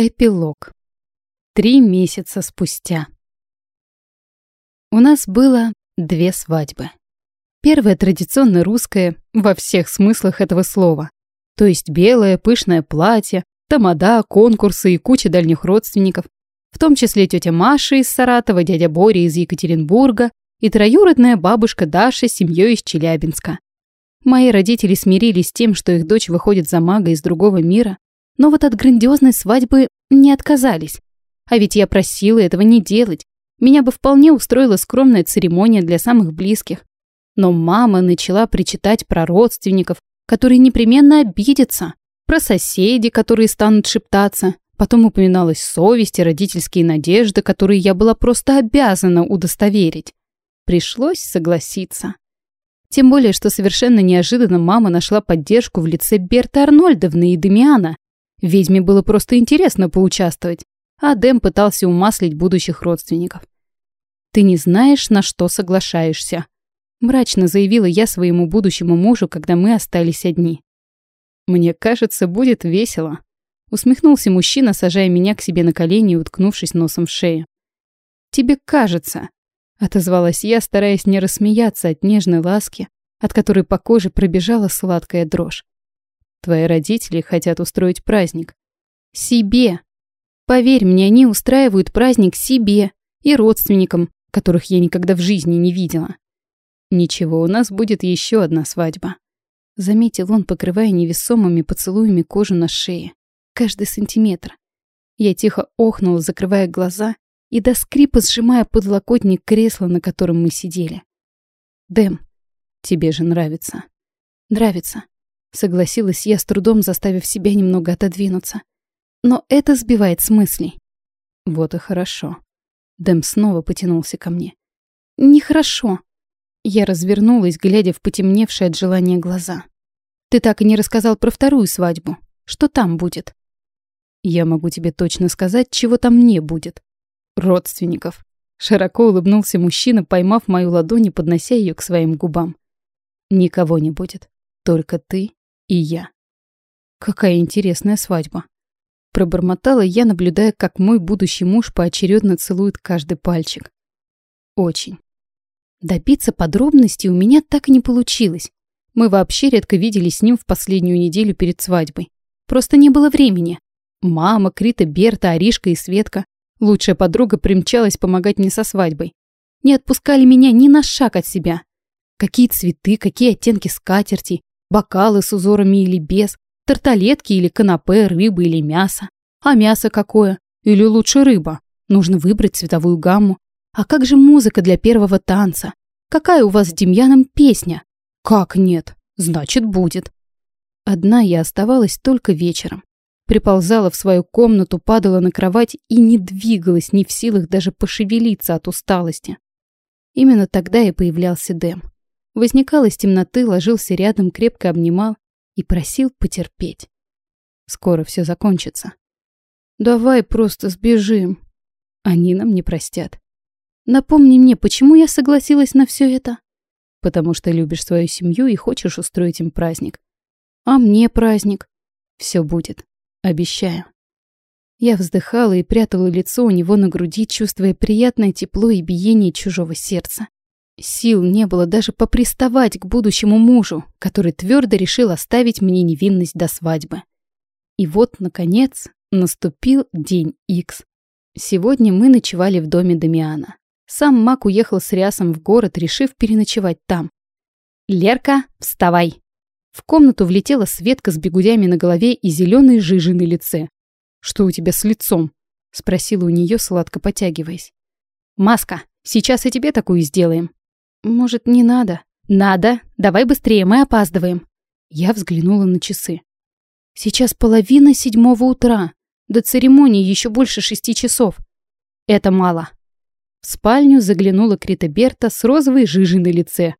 Эпилог. Три месяца спустя. У нас было две свадьбы. Первая традиционно русская во всех смыслах этого слова. То есть белое пышное платье, тамада, конкурсы и куча дальних родственников, в том числе тетя Маша из Саратова, дядя Боря из Екатеринбурга и троюродная бабушка Даша с семьей из Челябинска. Мои родители смирились с тем, что их дочь выходит за мага из другого мира, но вот от грандиозной свадьбы не отказались. А ведь я просила этого не делать. Меня бы вполне устроила скромная церемония для самых близких. Но мама начала причитать про родственников, которые непременно обидятся, про соседей, которые станут шептаться. Потом упоминалась совесть и родительские надежды, которые я была просто обязана удостоверить. Пришлось согласиться. Тем более, что совершенно неожиданно мама нашла поддержку в лице Берты Арнольдовны и Демиана, Ведьме было просто интересно поучаствовать, а Дэм пытался умаслить будущих родственников. «Ты не знаешь, на что соглашаешься», – мрачно заявила я своему будущему мужу, когда мы остались одни. «Мне кажется, будет весело», – усмехнулся мужчина, сажая меня к себе на колени и уткнувшись носом в шею. «Тебе кажется», – отозвалась я, стараясь не рассмеяться от нежной ласки, от которой по коже пробежала сладкая дрожь. Твои родители хотят устроить праздник. Себе. Поверь мне, они устраивают праздник себе и родственникам, которых я никогда в жизни не видела. Ничего, у нас будет еще одна свадьба. Заметил он, покрывая невесомыми поцелуями кожу на шее. Каждый сантиметр. Я тихо охнула, закрывая глаза и до скрипа сжимая подлокотник кресла, на котором мы сидели. Дэм, тебе же нравится. Нравится. Согласилась я с трудом, заставив себя немного отодвинуться. Но это сбивает с мыслей. Вот и хорошо. Дэм снова потянулся ко мне. Нехорошо. Я развернулась, глядя в потемневшие от желания глаза. Ты так и не рассказал про вторую свадьбу. Что там будет? Я могу тебе точно сказать, чего там не будет. Родственников. Широко улыбнулся мужчина, поймав мою ладонь и поднося ее к своим губам. Никого не будет. Только ты и я. Какая интересная свадьба. Пробормотала я, наблюдая, как мой будущий муж поочередно целует каждый пальчик. Очень. Добиться подробностей у меня так и не получилось. Мы вообще редко виделись с ним в последнюю неделю перед свадьбой. Просто не было времени. Мама, Крита, Берта, Аришка и Светка, лучшая подруга, примчалась помогать мне со свадьбой. Не отпускали меня ни на шаг от себя. Какие цветы, какие оттенки скатерти, Бокалы с узорами или без, тарталетки или канапе, рыба или мясо. А мясо какое? Или лучше рыба? Нужно выбрать цветовую гамму. А как же музыка для первого танца? Какая у вас с Демьяном песня? Как нет? Значит, будет. Одна я оставалась только вечером. Приползала в свою комнату, падала на кровать и не двигалась, ни в силах даже пошевелиться от усталости. Именно тогда и появлялся Дэм. Возникал из темноты, ложился рядом, крепко обнимал и просил потерпеть. Скоро все закончится. Давай просто сбежим. Они нам не простят. Напомни мне, почему я согласилась на все это? Потому что любишь свою семью и хочешь устроить им праздник. А мне праздник. Все будет. Обещаю. Я вздыхала и прятала лицо у него на груди, чувствуя приятное тепло и биение чужого сердца. Сил не было даже поприставать к будущему мужу, который твердо решил оставить мне невинность до свадьбы. И вот, наконец, наступил день Икс. Сегодня мы ночевали в доме Дамиана. Сам Мак уехал с Рясом в город, решив переночевать там. «Лерка, вставай!» В комнату влетела Светка с бегудями на голове и зеленой жижей на лице. «Что у тебя с лицом?» — спросила у нее, сладко потягиваясь. «Маска, сейчас и тебе такую сделаем», «Может, не надо?» «Надо! Давай быстрее, мы опаздываем!» Я взглянула на часы. «Сейчас половина седьмого утра. До церемонии еще больше шести часов. Это мало». В спальню заглянула Крита Берта с розовой жижей на лице.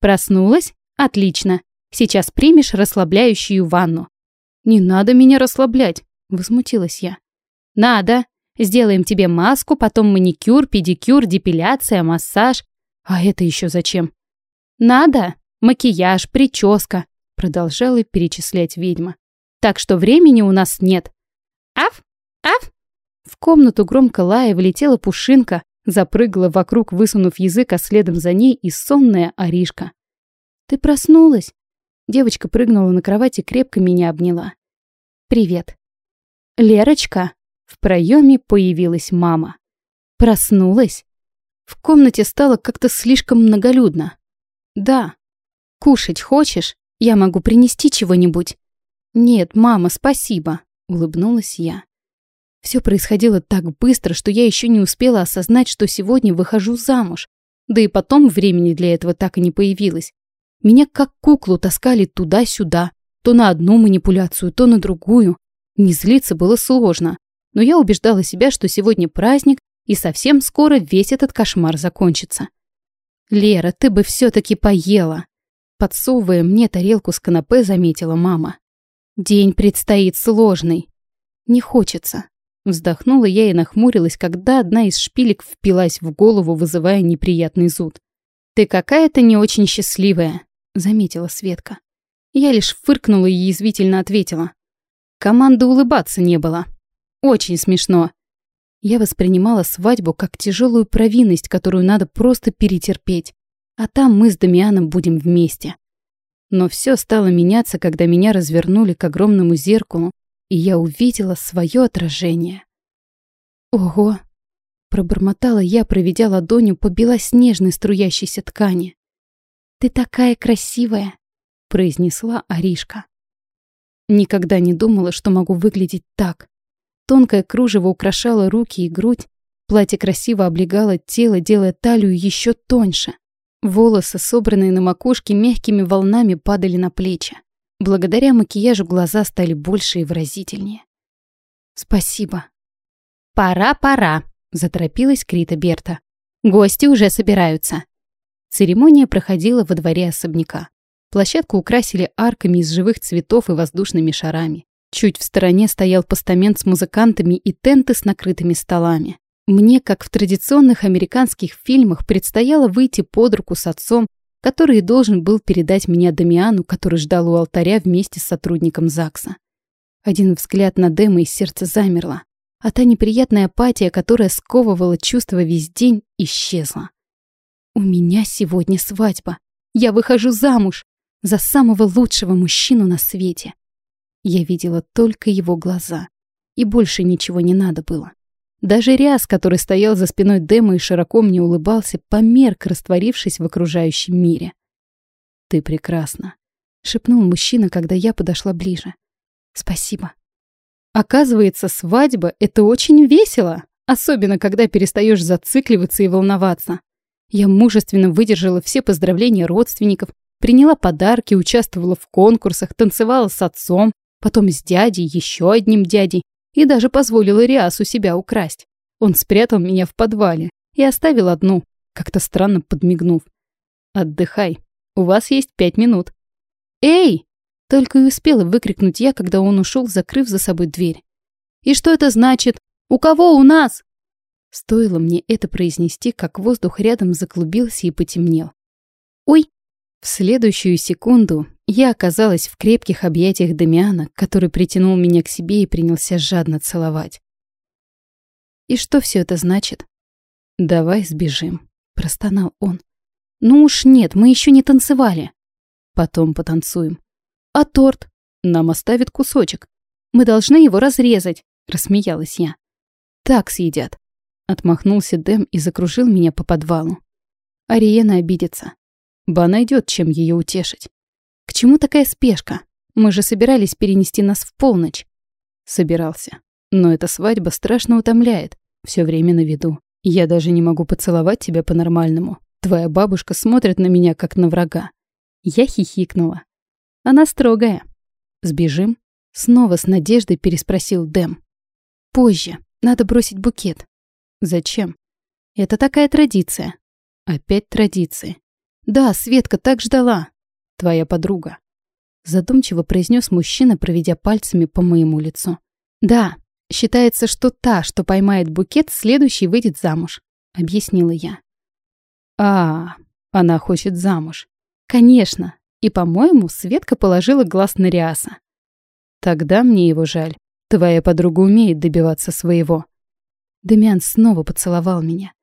«Проснулась? Отлично. Сейчас примешь расслабляющую ванну». «Не надо меня расслаблять», — возмутилась я. «Надо. Сделаем тебе маску, потом маникюр, педикюр, депиляция, массаж. А это еще зачем? Надо. Макияж, прическа. Продолжала перечислять ведьма. Так что времени у нас нет. Аф! Аф! В комнату громко лая влетела пушинка, запрыгала вокруг, высунув язык, а следом за ней и сонная Аришка. «Ты проснулась?» Девочка прыгнула на кровать и крепко меня обняла. «Привет». «Лерочка!» В проеме появилась мама. «Проснулась?» В комнате стало как-то слишком многолюдно. «Да». «Кушать хочешь? Я могу принести чего-нибудь?» «Нет, мама, спасибо», — улыбнулась я. Все происходило так быстро, что я еще не успела осознать, что сегодня выхожу замуж. Да и потом времени для этого так и не появилось. Меня как куклу таскали туда-сюда, то на одну манипуляцию, то на другую. Не злиться было сложно, но я убеждала себя, что сегодня праздник, и совсем скоро весь этот кошмар закончится. «Лера, ты бы все-таки поела!» Подсовывая мне тарелку с канапе, заметила мама. «День предстоит сложный. Не хочется». Вздохнула я и нахмурилась, когда одна из шпилек впилась в голову, вызывая неприятный зуд. «Ты какая-то не очень счастливая», — заметила Светка. Я лишь фыркнула и язвительно ответила. Команды улыбаться не было. Очень смешно. Я воспринимала свадьбу как тяжелую провинность, которую надо просто перетерпеть. А там мы с Дамианом будем вместе. Но все стало меняться, когда меня развернули к огромному зеркалу, и я увидела свое отражение. «Ого!» — пробормотала я, проведя ладонью по белоснежной струящейся ткани. «Ты такая красивая!» — произнесла Аришка. Никогда не думала, что могу выглядеть так. Тонкое кружево украшало руки и грудь, платье красиво облегало тело, делая талию еще тоньше. Волосы, собранные на макушке, мягкими волнами падали на плечи. Благодаря макияжу глаза стали больше и выразительнее. «Спасибо». «Пора-пора», — заторопилась Крита Берта. «Гости уже собираются». Церемония проходила во дворе особняка. Площадку украсили арками из живых цветов и воздушными шарами. Чуть в стороне стоял постамент с музыкантами и тенты с накрытыми столами. Мне, как в традиционных американских фильмах, предстояло выйти под руку с отцом, который должен был передать меня Дамиану, который ждал у алтаря вместе с сотрудником ЗАГСа. Один взгляд на Дэма и сердце замерло, а та неприятная апатия, которая сковывала чувства весь день, исчезла. У меня сегодня свадьба. Я выхожу замуж за самого лучшего мужчину на свете. Я видела только его глаза, и больше ничего не надо было. Даже Ряс, который стоял за спиной Дэма и широко мне улыбался, померк, растворившись в окружающем мире. «Ты прекрасна», — шепнул мужчина, когда я подошла ближе. «Спасибо». Оказывается, свадьба — это очень весело, особенно когда перестаешь зацикливаться и волноваться. Я мужественно выдержала все поздравления родственников, приняла подарки, участвовала в конкурсах, танцевала с отцом, потом с дядей, еще одним дядей, и даже позволила Риасу себя украсть. Он спрятал меня в подвале и оставил одну, как-то странно подмигнув. «Отдыхай, у вас есть пять минут». «Эй!» — только и успела выкрикнуть я, когда он ушел, закрыв за собой дверь. «И что это значит? У кого у нас?» Стоило мне это произнести, как воздух рядом заклубился и потемнел. «Ой!» В следующую секунду я оказалась в крепких объятиях Дамиана, который притянул меня к себе и принялся жадно целовать. «И что все это значит?» «Давай сбежим», — простонал он. «Ну уж нет, мы еще не танцевали». «Потом потанцуем». «А торт?» «Нам оставит кусочек. Мы должны его разрезать», — рассмеялась я. «Так съедят». Отмахнулся Дэм и закружил меня по подвалу. Ариена обидится. Ба найдет, чем ее утешить. К чему такая спешка? Мы же собирались перенести нас в полночь. Собирался. Но эта свадьба страшно утомляет. Все время на виду. Я даже не могу поцеловать тебя по-нормальному. Твоя бабушка смотрит на меня, как на врага. Я хихикнула. Она строгая. Сбежим? Снова с надеждой переспросил Дэм. Позже. Надо бросить букет. Зачем? Это такая традиция. Опять традиции. Да, Светка так ждала. Твоя подруга. Задумчиво произнес мужчина, проведя пальцами по моему лицу. Да, считается, что та, что поймает букет, следующий выйдет замуж, объяснила я. А, она хочет замуж. Конечно. И, по-моему, Светка положила глаз на Риаса. Тогда мне его жаль. Твоя подруга умеет добиваться своего». Демиан снова поцеловал меня.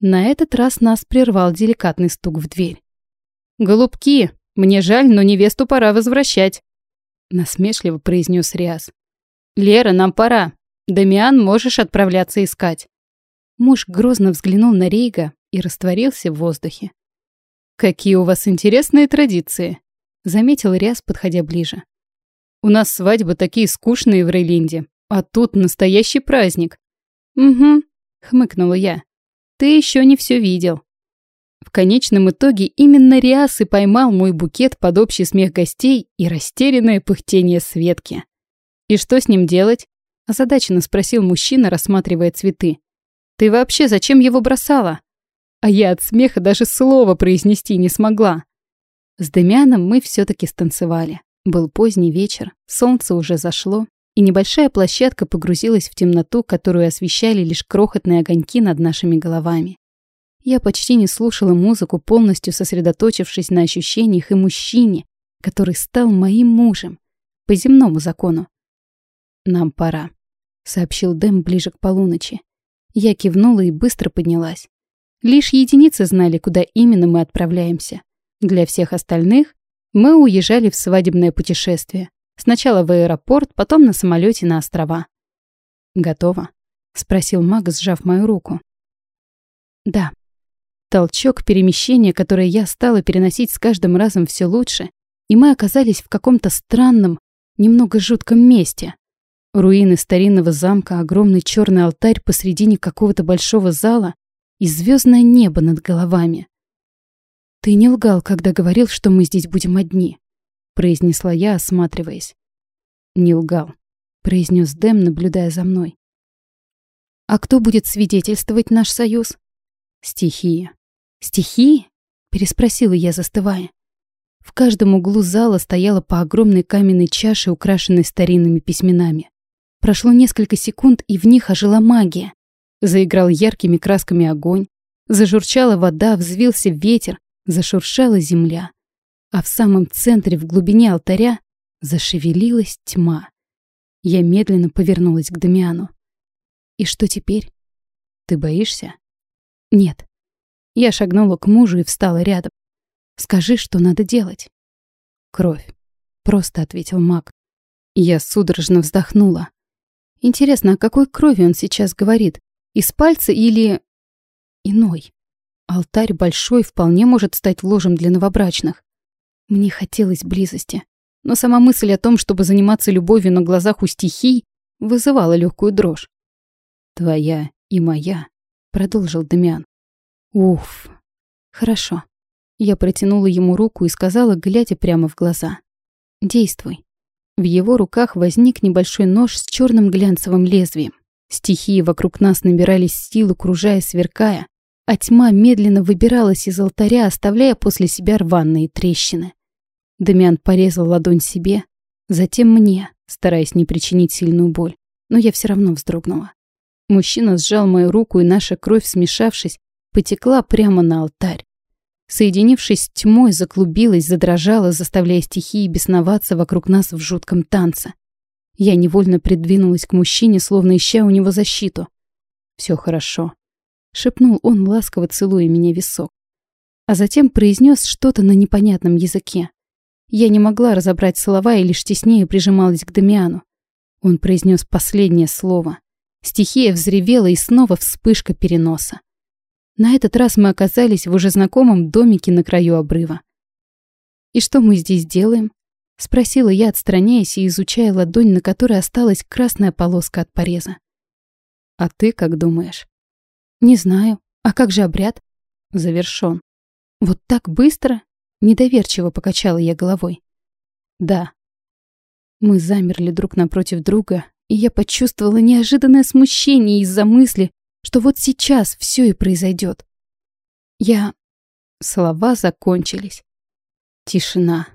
На этот раз нас прервал деликатный стук в дверь. «Голубки, мне жаль, но невесту пора возвращать», — насмешливо произнес Риас. «Лера, нам пора. Дамиан, можешь отправляться искать». Муж грозно взглянул на Рейга и растворился в воздухе. «Какие у вас интересные традиции», — заметил Риас, подходя ближе. «У нас свадьбы такие скучные в Рейлинде, а тут настоящий праздник». «Угу», — хмыкнула я. «Ты еще не все видел». В конечном итоге именно Риас и поймал мой букет под общий смех гостей и растерянное пыхтение Светки. «И что с ним делать?» – озадаченно спросил мужчина, рассматривая цветы. «Ты вообще зачем его бросала?» А я от смеха даже слова произнести не смогла. С Демианом мы все таки станцевали. Был поздний вечер, солнце уже зашло, и небольшая площадка погрузилась в темноту, которую освещали лишь крохотные огоньки над нашими головами. Я почти не слушала музыку, полностью сосредоточившись на ощущениях и мужчине, который стал моим мужем, по земному закону. «Нам пора», — сообщил Дэм ближе к полуночи. Я кивнула и быстро поднялась. Лишь единицы знали, куда именно мы отправляемся. Для всех остальных мы уезжали в свадебное путешествие. Сначала в аэропорт, потом на самолете на острова. «Готово?» — спросил Маг, сжав мою руку. «Да». Толчок перемещения, которое я стала переносить с каждым разом все лучше, и мы оказались в каком-то странном, немного жутком месте. Руины старинного замка, огромный черный алтарь посредине какого-то большого зала и звездное небо над головами. «Ты не лгал, когда говорил, что мы здесь будем одни», — произнесла я, осматриваясь. «Не лгал», — произнес Дэм, наблюдая за мной. «А кто будет свидетельствовать наш союз?» «Стихия». «Стихии?» — переспросила я, застывая. В каждом углу зала стояла по огромной каменной чаше, украшенной старинными письменами. Прошло несколько секунд, и в них ожила магия. Заиграл яркими красками огонь, зажурчала вода, взвился ветер, зашуршала земля. А в самом центре, в глубине алтаря, зашевелилась тьма. Я медленно повернулась к Дамиану. «И что теперь? Ты боишься?» «Нет». Я шагнула к мужу и встала рядом. «Скажи, что надо делать». «Кровь», — просто ответил маг. Я судорожно вздохнула. Интересно, о какой крови он сейчас говорит? Из пальца или... иной? Алтарь большой вполне может стать ложем для новобрачных. Мне хотелось близости, но сама мысль о том, чтобы заниматься любовью на глазах у стихий, вызывала легкую дрожь. «Твоя и моя», — продолжил Дамиан. «Уф, хорошо». Я протянула ему руку и сказала, глядя прямо в глаза. «Действуй». В его руках возник небольшой нож с черным глянцевым лезвием. Стихии вокруг нас набирались силы, кружая, сверкая, а тьма медленно выбиралась из алтаря, оставляя после себя рваные трещины. Дамиан порезал ладонь себе, затем мне, стараясь не причинить сильную боль, но я все равно вздрогнула. Мужчина сжал мою руку, и наша кровь, смешавшись, потекла прямо на алтарь. Соединившись с тьмой, заклубилась, задрожала, заставляя стихии бесноваться вокруг нас в жутком танце. Я невольно придвинулась к мужчине, словно ища у него защиту. Все хорошо», — шепнул он, ласково целуя меня висок. А затем произнес что-то на непонятном языке. Я не могла разобрать слова и лишь теснее прижималась к Дамиану. Он произнес последнее слово. Стихия взревела и снова вспышка переноса. На этот раз мы оказались в уже знакомом домике на краю обрыва. «И что мы здесь делаем?» Спросила я, отстраняясь и изучая ладонь, на которой осталась красная полоска от пореза. «А ты как думаешь?» «Не знаю. А как же обряд?» «Завершён». «Вот так быстро?» Недоверчиво покачала я головой. «Да». Мы замерли друг напротив друга, и я почувствовала неожиданное смущение из-за мысли, что вот сейчас все и произойдет. Я... Слова закончились. Тишина.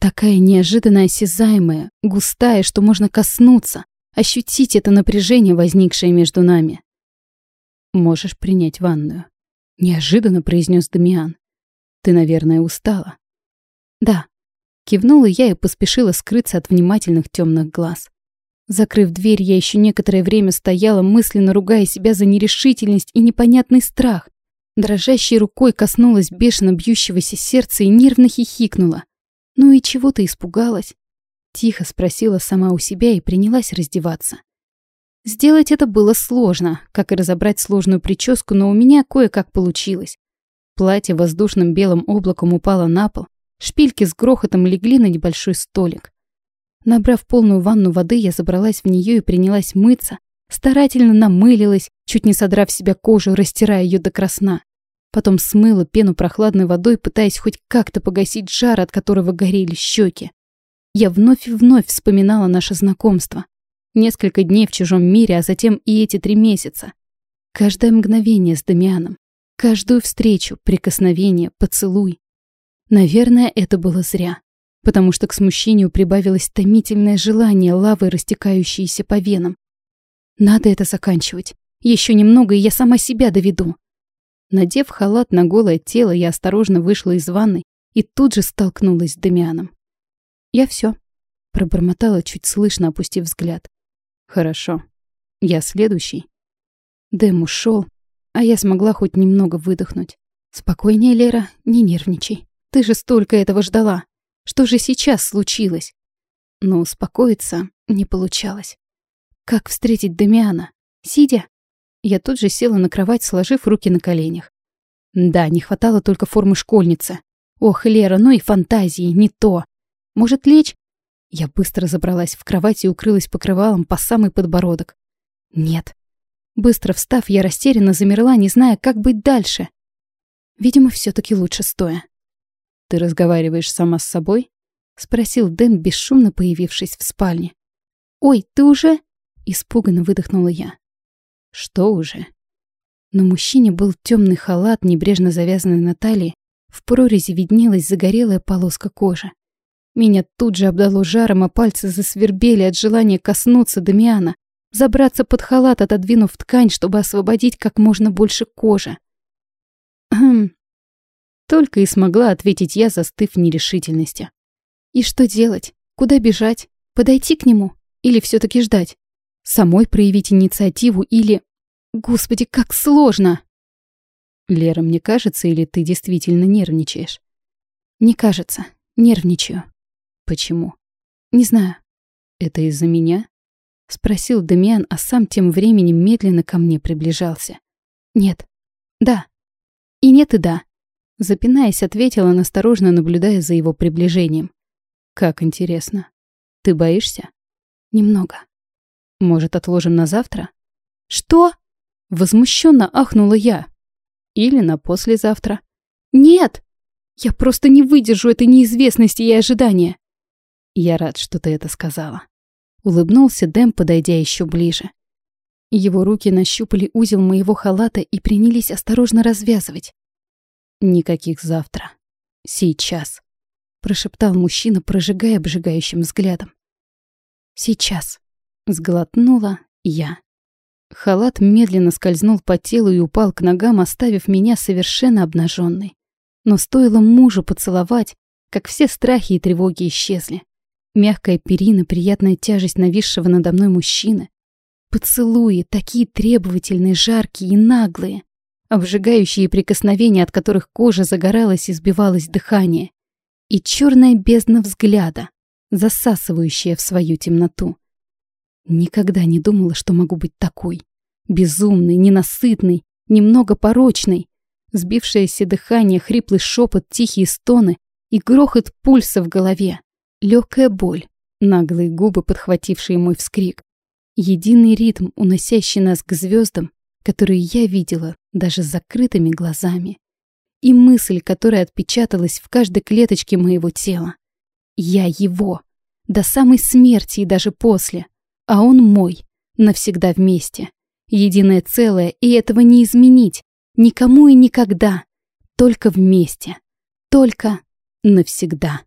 Такая неожиданно осязаемая, густая, что можно коснуться, ощутить это напряжение, возникшее между нами. «Можешь принять ванную», — неожиданно произнес Дамиан. «Ты, наверное, устала». «Да», — кивнула я и поспешила скрыться от внимательных темных глаз. Закрыв дверь, я еще некоторое время стояла, мысленно ругая себя за нерешительность и непонятный страх. Дрожащей рукой коснулась бешено бьющегося сердца и нервно хихикнула. «Ну и чего ты испугалась?» Тихо спросила сама у себя и принялась раздеваться. Сделать это было сложно, как и разобрать сложную прическу, но у меня кое-как получилось. Платье воздушным белым облаком упало на пол, шпильки с грохотом легли на небольшой столик. Набрав полную ванну воды, я забралась в нее и принялась мыться, старательно намылилась, чуть не содрав себя кожу, растирая ее до красна. Потом смыла пену прохладной водой, пытаясь хоть как-то погасить жар, от которого горели щеки. Я вновь и вновь вспоминала наше знакомство. Несколько дней в чужом мире, а затем и эти три месяца. Каждое мгновение с Дамианом. Каждую встречу, прикосновение, поцелуй. Наверное, это было зря. Потому что к смущению прибавилось томительное желание лавы, растекающейся по венам. Надо это заканчивать. Еще немного, и я сама себя доведу. Надев халат на голое тело, я осторожно вышла из ванной и тут же столкнулась с Дамианом. Я все, пробормотала, чуть слышно опустив взгляд. Хорошо. Я следующий. Дэм ушел, а я смогла хоть немного выдохнуть. Спокойнее, Лера, не нервничай. Ты же столько этого ждала. Что же сейчас случилось? Но успокоиться не получалось. Как встретить Дамиана? Сидя? Я тут же села на кровать, сложив руки на коленях. Да, не хватало только формы школьницы. Ох, Лера, ну и фантазии, не то. Может, лечь? Я быстро забралась в кровать и укрылась покрывалом по самый подбородок. Нет. Быстро встав, я растерянно замерла, не зная, как быть дальше. Видимо, все таки лучше стоя. «Ты разговариваешь сама с собой?» — спросил Дэн, бесшумно появившись в спальне. «Ой, ты уже?» — испуганно выдохнула я. Что уже? На мужчине был темный халат, небрежно завязанный на талии. В прорези виднелась загорелая полоска кожи. Меня тут же обдало жаром, а пальцы засвербели от желания коснуться Дамиана, забраться под халат, отодвинув ткань, чтобы освободить как можно больше кожи. Хм. Только и смогла ответить я, застыв в нерешительности. И что делать? Куда бежать? Подойти к нему? Или все таки ждать? Самой проявить инициативу или... Господи, как сложно! Лера, мне кажется, или ты действительно нервничаешь? Не кажется. Нервничаю. Почему? Не знаю. Это из-за меня? Спросил Дамиан, а сам тем временем медленно ко мне приближался. Нет. Да. И нет, и да. Запинаясь, ответила, насторожно наблюдая за его приближением. Как интересно. Ты боишься? Немного. Может, отложим на завтра? Что? Возмущенно ахнула я. Или на послезавтра. Нет! Я просто не выдержу этой неизвестности и ожидания. Я рад, что ты это сказала. Улыбнулся Дэм, подойдя еще ближе. Его руки нащупали узел моего халата и принялись осторожно развязывать. «Никаких завтра. Сейчас», — прошептал мужчина, прожигая обжигающим взглядом. «Сейчас». Сглотнула я. Халат медленно скользнул по телу и упал к ногам, оставив меня совершенно обнаженной. Но стоило мужу поцеловать, как все страхи и тревоги исчезли. Мягкая перина, приятная тяжесть нависшего надо мной мужчины. Поцелуи, такие требовательные, жаркие и наглые. Обжигающие прикосновения, от которых кожа загоралась и сбивалось дыхание. И черная бездна взгляда, засасывающая в свою темноту. Никогда не думала, что могу быть такой. Безумной, ненасытной, немного порочной. Сбившееся дыхание, хриплый шепот, тихие стоны и грохот пульса в голове. Легкая боль, наглые губы, подхватившие мой вскрик. Единый ритм, уносящий нас к звездам, которые я видела даже с закрытыми глазами. И мысль, которая отпечаталась в каждой клеточке моего тела. Я его. До самой смерти и даже после а он мой, навсегда вместе. Единое целое, и этого не изменить. Никому и никогда. Только вместе. Только навсегда.